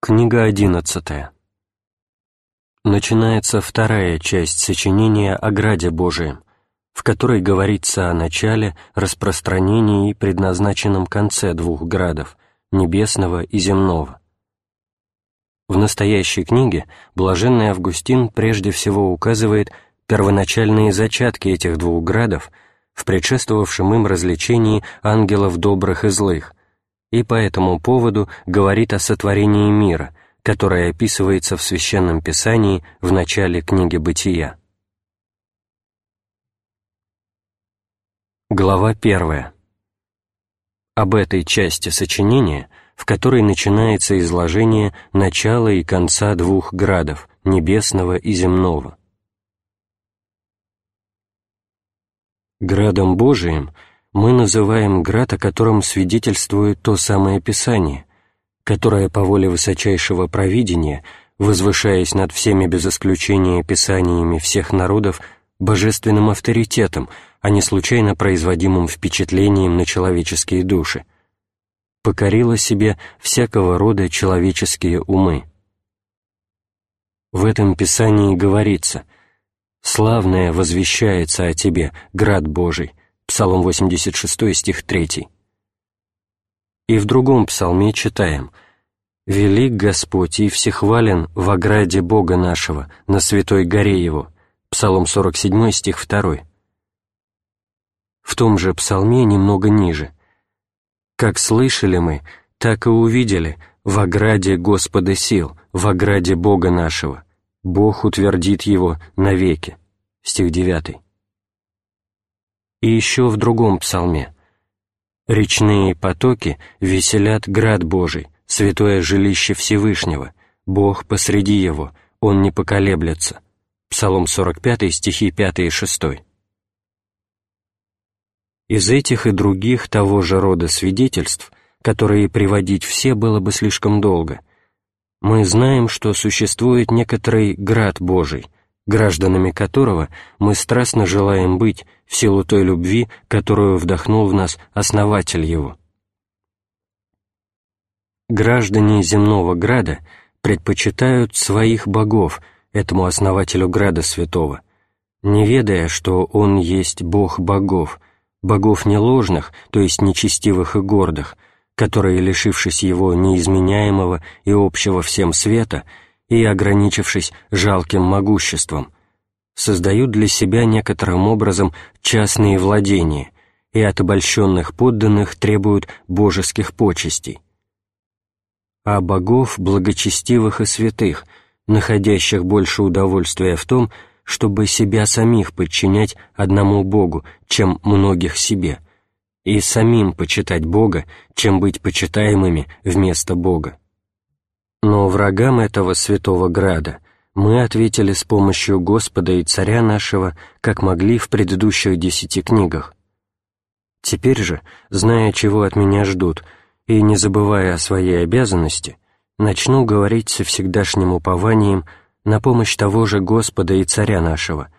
Книга одиннадцатая. Начинается вторая часть сочинения о Граде Божием, в которой говорится о начале, распространении и предназначенном конце двух градов — небесного и земного. В настоящей книге блаженный Августин прежде всего указывает первоначальные зачатки этих двух градов в предшествовавшем им развлечении ангелов добрых и злых, и по этому поводу говорит о сотворении мира, которое описывается в Священном Писании в начале книги «Бытия». Глава 1. Об этой части сочинения, в которой начинается изложение начала и конца двух градов, небесного и земного. Градом Божиим — мы называем град, о котором свидетельствует то самое Писание, которое по воле высочайшего провидения, возвышаясь над всеми без исключения писаниями всех народов, божественным авторитетом, а не случайно производимым впечатлением на человеческие души, покорило себе всякого рода человеческие умы. В этом Писании говорится «Славное возвещается о тебе, град Божий, Псалом 86, стих 3. И в другом псалме читаем «Велик Господь и всехвален в ограде Бога нашего, на святой горе Его». Псалом 47, стих 2. В том же псалме немного ниже «Как слышали мы, так и увидели в ограде Господа сил, в ограде Бога нашего. Бог утвердит его навеки». Стих 9 и еще в другом псалме. «Речные потоки веселят град Божий, святое жилище Всевышнего, Бог посреди его, Он не поколеблется». Псалом 45, стихи 5 и 6. Из этих и других того же рода свидетельств, которые приводить все было бы слишком долго, мы знаем, что существует некоторый град Божий — гражданами которого мы страстно желаем быть в силу той любви, которую вдохнул в нас Основатель его. Граждане земного града предпочитают своих богов этому основателю града святого, не ведая, что он есть Бог богов, богов не ложных, то есть нечестивых и гордых, которые, лишившись его неизменяемого и общего всем света, и, ограничившись жалким могуществом, создают для себя некоторым образом частные владения и от обольщенных подданных требуют божеских почестей. А богов благочестивых и святых, находящих больше удовольствия в том, чтобы себя самих подчинять одному Богу, чем многих себе, и самим почитать Бога, чем быть почитаемыми вместо Бога. Но врагам этого святого града мы ответили с помощью Господа и Царя нашего, как могли в предыдущих десяти книгах. Теперь же, зная, чего от меня ждут, и не забывая о своей обязанности, начну говорить со всегдашним упованием на помощь того же Господа и Царя нашего,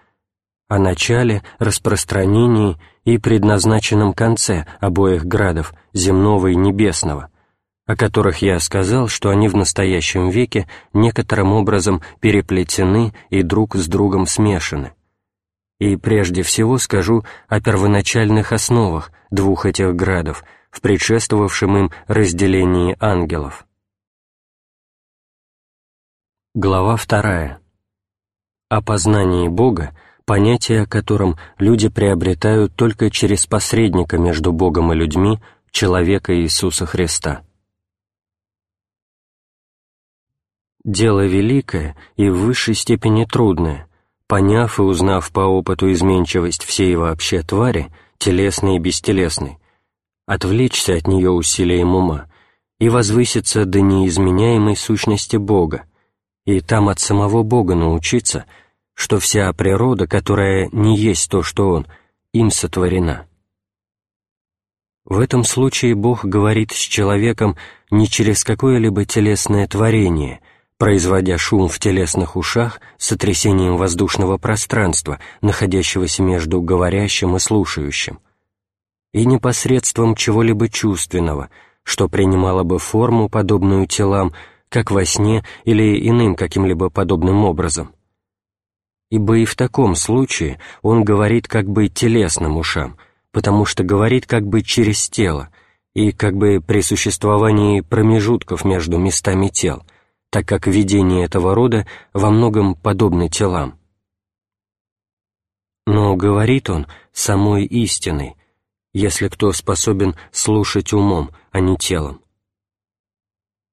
о начале, распространении и предназначенном конце обоих градов, земного и небесного — о которых я сказал, что они в настоящем веке некоторым образом переплетены и друг с другом смешаны. И прежде всего скажу о первоначальных основах двух этих градов в предшествовавшем им разделении ангелов. Глава вторая. О познании Бога, понятие о котором люди приобретают только через посредника между Богом и людьми, человека Иисуса Христа. Дело великое и в высшей степени трудное, поняв и узнав по опыту изменчивость всей вообще твари, телесной и бестелесной, отвлечься от нее усилием ума и возвыситься до неизменяемой сущности Бога, и там от самого Бога научиться, что вся природа, которая не есть то, что Он, им сотворена. В этом случае Бог говорит с человеком не через какое-либо телесное творение — производя шум в телесных ушах с сотрясением воздушного пространства, находящегося между говорящим и слушающим, и непосредством чего-либо чувственного, что принимало бы форму, подобную телам, как во сне или иным каким-либо подобным образом. Ибо и в таком случае он говорит как бы телесным ушам, потому что говорит как бы через тело и как бы при существовании промежутков между местами тел, так как видения этого рода во многом подобны телам. Но говорит он самой истиной, если кто способен слушать умом, а не телом.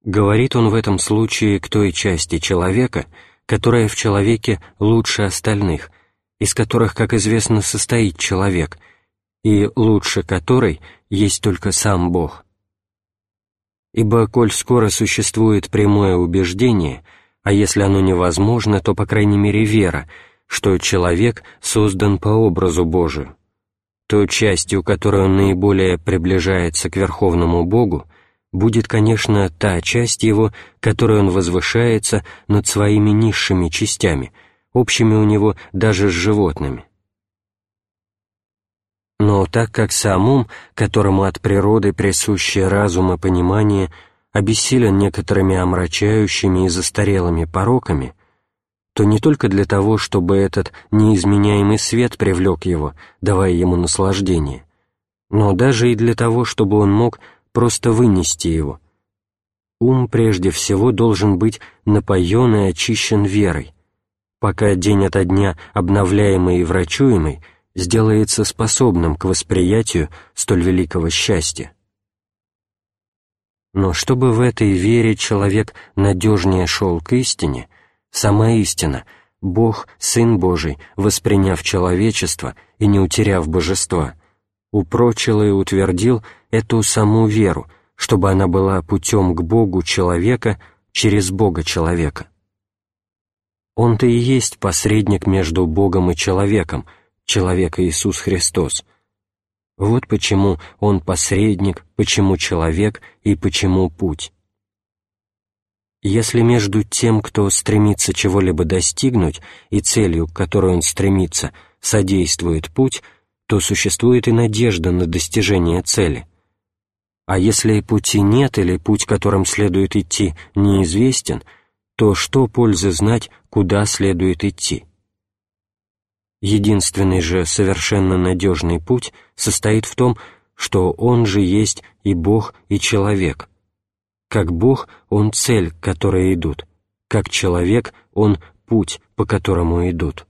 Говорит он в этом случае к той части человека, которая в человеке лучше остальных, из которых, как известно, состоит человек, и лучше которой есть только сам Бог. Ибо, коль скоро существует прямое убеждение, а если оно невозможно, то, по крайней мере, вера, что человек создан по образу Божию, то частью, которой он наиболее приближается к Верховному Богу, будет, конечно, та часть его, которой он возвышается над своими низшими частями, общими у него даже с животными. Но так как сам ум, которому от природы присущее разум и понимание, обессилен некоторыми омрачающими и застарелыми пороками, то не только для того, чтобы этот неизменяемый свет привлек его, давая ему наслаждение, но даже и для того, чтобы он мог просто вынести его. Ум прежде всего должен быть напоен и очищен верой, пока день ото дня обновляемый и врачуемый сделается способным к восприятию столь великого счастья. Но чтобы в этой вере человек надежнее шел к истине, сама истина, Бог, Сын Божий, восприняв человечество и не утеряв божества, упрочил и утвердил эту саму веру, чтобы она была путем к Богу человека через Бога человека. Он-то и есть посредник между Богом и человеком, человек Иисус Христос. Вот почему Он посредник, почему человек и почему путь. Если между тем, кто стремится чего-либо достигнуть, и целью, к которой он стремится, содействует путь, то существует и надежда на достижение цели. А если пути нет или путь, которым следует идти, неизвестен, то что пользы знать, куда следует идти? Единственный же совершенно надежный путь состоит в том, что Он же есть и Бог, и человек. Как Бог, Он цель, к которой идут, как человек, Он путь, по которому идут.